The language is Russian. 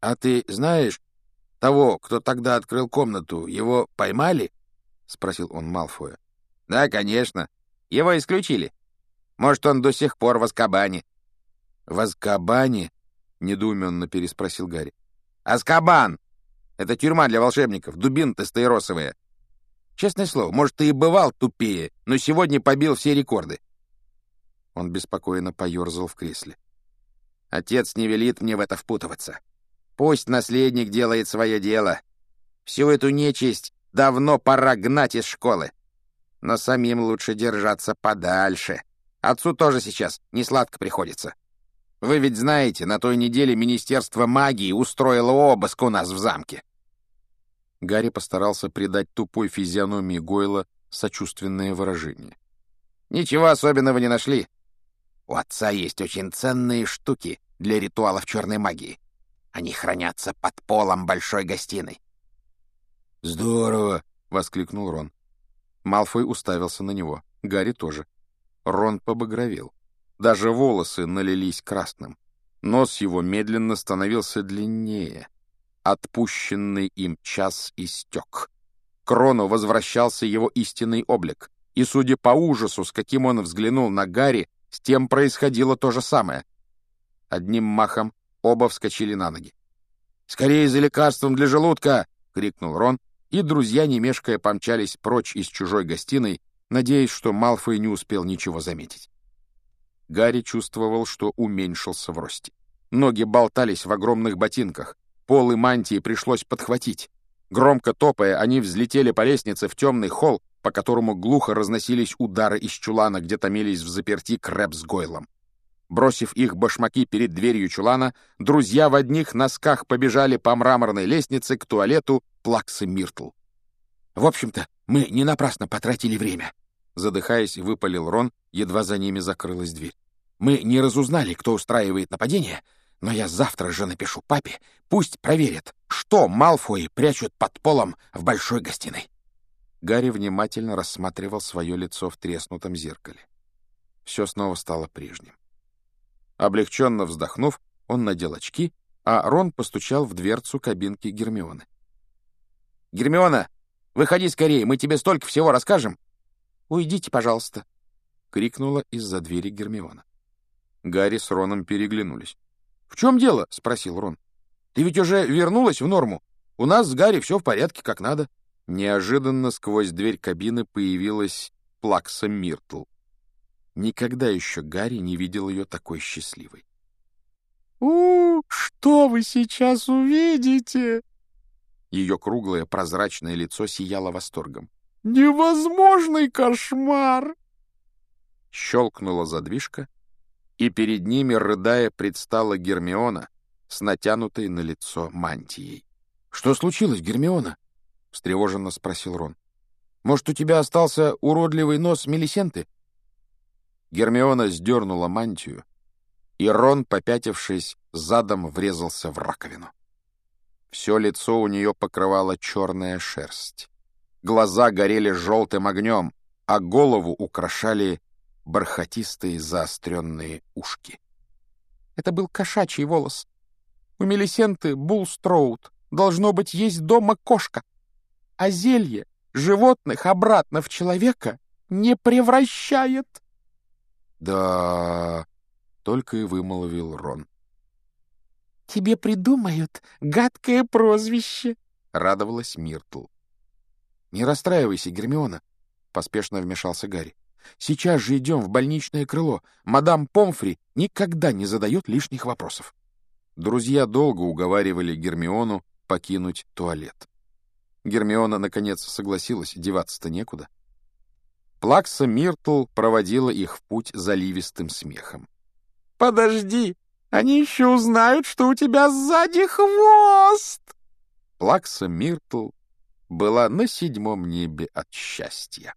«А ты знаешь того, кто тогда открыл комнату, его поймали?» — спросил он Малфоя. «Да, конечно. Его исключили. Может, он до сих пор в Азкабане». «В Азкабане?» — недоуменно переспросил Гарри. «Азкабан! Это тюрьма для волшебников, дубин тестаиросовые. Честное слово, может, ты и бывал тупее, но сегодня побил все рекорды». Он беспокойно поерзал в кресле. «Отец не велит мне в это впутываться. Пусть наследник делает свое дело. Всю эту нечисть давно пора гнать из школы. Но самим лучше держаться подальше. Отцу тоже сейчас не сладко приходится. Вы ведь знаете, на той неделе Министерство магии устроило обыск у нас в замке. Гарри постарался придать тупой физиономии Гойла сочувственное выражение. «Ничего особенного не нашли. У отца есть очень ценные штуки для ритуалов черной магии. Они хранятся под полом большой гостиной». «Здорово!» — воскликнул Рон. Малфой уставился на него. Гарри тоже. Рон побагровел. Даже волосы налились красным. Нос его медленно становился длиннее. Отпущенный им час истек. К Рону возвращался его истинный облик. И, судя по ужасу, с каким он взглянул на Гарри, с тем происходило то же самое. Одним махом оба вскочили на ноги. «Скорее за лекарством для желудка!» — крикнул Рон, и друзья, не мешкая, помчались прочь из чужой гостиной, надеясь, что Малфой не успел ничего заметить. Гарри чувствовал, что уменьшился в росте. Ноги болтались в огромных ботинках, полы мантии пришлось подхватить. Громко топая, они взлетели по лестнице в темный холл, по которому глухо разносились удары из чулана, где томились в заперти Крэп с Гойлом. Бросив их башмаки перед дверью чулана, друзья в одних носках побежали по мраморной лестнице к туалету Плаксы Миртл. «В общем-то, мы не напрасно потратили время», — задыхаясь, выпалил Рон, едва за ними закрылась дверь. Мы не разузнали, кто устраивает нападение, но я завтра же напишу папе, пусть проверит, что Малфои прячут под полом в большой гостиной. Гарри внимательно рассматривал свое лицо в треснутом зеркале. Все снова стало прежним. Облегченно вздохнув, он надел очки, а Рон постучал в дверцу кабинки Гермионы. «Гермиона, выходи скорее, мы тебе столько всего расскажем!» «Уйдите, пожалуйста!» — крикнула из-за двери Гермиона. Гарри с Роном переглянулись. «В чем дело?» — спросил Рон. «Ты ведь уже вернулась в норму. У нас с Гарри все в порядке, как надо». Неожиданно сквозь дверь кабины появилась Плакса Миртл. Никогда еще Гарри не видел ее такой счастливой. «У, что вы сейчас увидите?» Ее круглое прозрачное лицо сияло восторгом. «Невозможный кошмар!» Щелкнула задвижка, и перед ними, рыдая, предстала Гермиона с натянутой на лицо мантией. — Что случилось, Гермиона? — встревоженно спросил Рон. — Может, у тебя остался уродливый нос Мелисенты? Гермиона сдернула мантию, и Рон, попятившись, задом врезался в раковину. Все лицо у нее покрывала черная шерсть. Глаза горели желтым огнем, а голову украшали бархатистые заостренные ушки. Это был кошачий волос. У Мелисенты Булстроуд должно быть есть дома кошка, а зелье животных обратно в человека не превращает. — Да, — только и вымолвил Рон. — Тебе придумают гадкое прозвище, — радовалась Миртл. — Не расстраивайся, Гермиона, — поспешно вмешался Гарри. Сейчас же идем в больничное крыло. Мадам Помфри никогда не задает лишних вопросов. Друзья долго уговаривали Гермиону покинуть туалет. Гермиона, наконец, согласилась, деваться-то некуда. Плакса Миртл проводила их в путь заливистым смехом. «Подожди, они еще узнают, что у тебя сзади хвост!» Плакса Миртл была на седьмом небе от счастья.